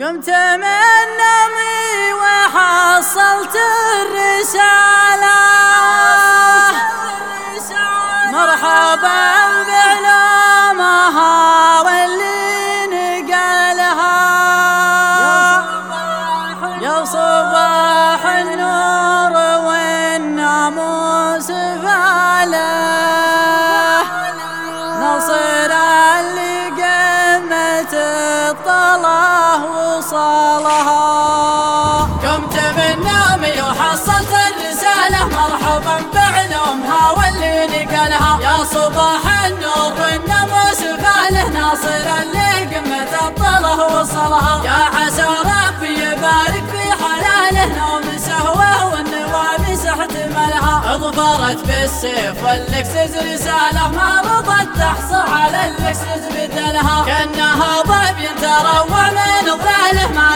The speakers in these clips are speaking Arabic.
قمت من نومي وحصلت الرسالة. مرحبا بعلومها واللي نقلها. يا صباح النور والناموس فاله قمت من نومي وحصلت الرسالة مرحبا بعلومها واللي نقلها. يا صباح النور والناموس فاله ناصر اللي قمت الطله وصلها. يا عسى ربي يبارك في حلاله نوم سهوة والنوامس احتملها أظفرت بالسيف وال Lexus رسالة ما رضت تحصل على ال Lexus بدلها. كأنها تروع من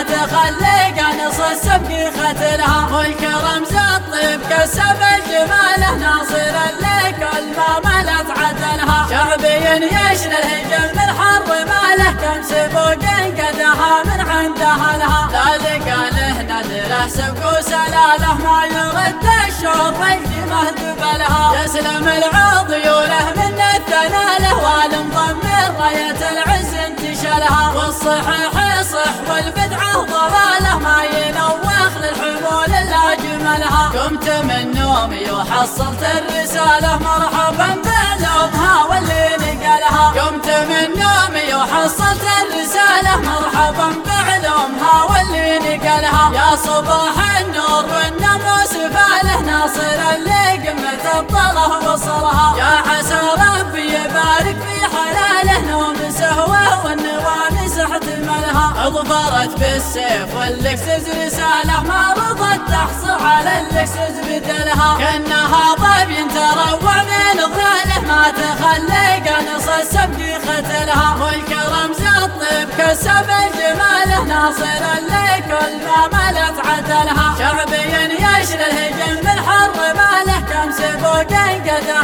ظلاله ما تخلي قنص السبق ختلها والكرم زاد طيب كسب الجماله ناصر اللي كل ما ملت عدلها شعبي يشل الهجم من حرب ماله. كم سبوق قدها من عند أهلها. ذلك له ندره سبق وسلاله. ما يرد الشوط مهد بلها. يسلم العضيوله من الثناله والمضم راية العز انتشلها والصحيح صح والبدعة ضلاله ما ينوخ للحمول إلا جملها قمت من نومي وحصلت الرسالة مرحبا بعلومها واللي نقلها. قمت من نومي وحصلت الرسالة مرحبا بعلومها واللي نقلها. يا صباح النور والناموس فاله ناصر اللي قمت الطله وصلها. يا عسى ربي يبارك في حلاله نوم سهوة اظفرت بالسيف والإكسس رسالة ما رضت تحصل على الإكسس بدلها. كأنها ضيب تروع من ظلاله ما تخلي قنص السبق ختلها والكرم زاد طيب كسب الجماله ناصر اللي كل ما ملت عدلها. شعبي يشل الهجم من حر ماله كم سبوق قدها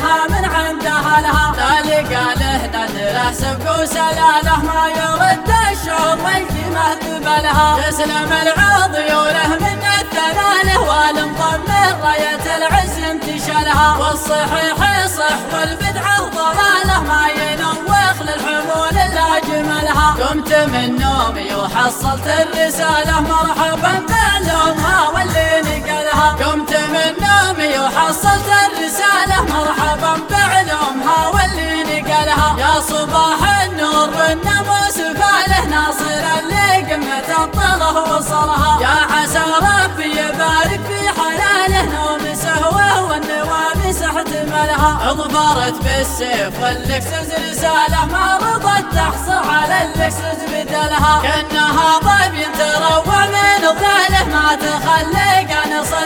سبق وسلاله ما يرد الشوط والتمه بلها يسلم العضيوله من الثناله والمضم راية العز انتشلها والصحيح صح والبدعة ضلاله ما ينوخ للحمول إلا جملها قمت من نومي وحصلت الرسالة مرحبا بعلومها يا صباح النور والناموس فاله ناصر اللي قمت الطله وصلها يا عسى ربي يبارك في حلاله نوم سهوة والنوامس احتملها اظفرت بالسيف وال Lexus رساله ما رضت تحصل على ال Lexus بدلها كأنها ضيب تروع من ظلاله ما تخلي قنص السبق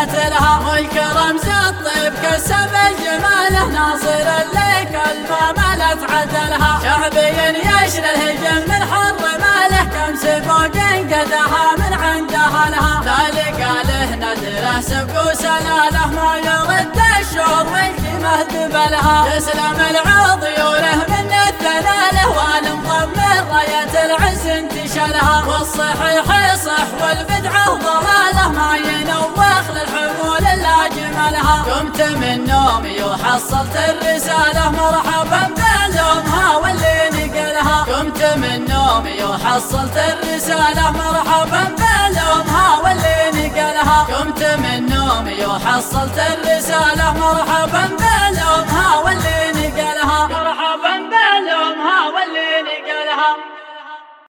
ختلها والكرم زاد طيب كسب الجماله ناصر اللي كل ما ملت عدلها. شعبي يشل الهجم من حر ماله كم سبوق قدها من عند أهلها. ذلك له ندره سبق وسلاله ما يرد الشوط والتمه بلها. يسلم العضيوله من الثلاله والمضم راية العز انتشلها والصحيح صح والبدعة ضلاله ما للحمول الا جملها قمت من نومي وحصلت الرسالة. مرحبا بعلومها واللي نقلها. قمت من نومي وحصلت الرسالة. مرحبا بعلومها واللي نقلها. قمت من نومي وحصلت الرسالة. مرحبا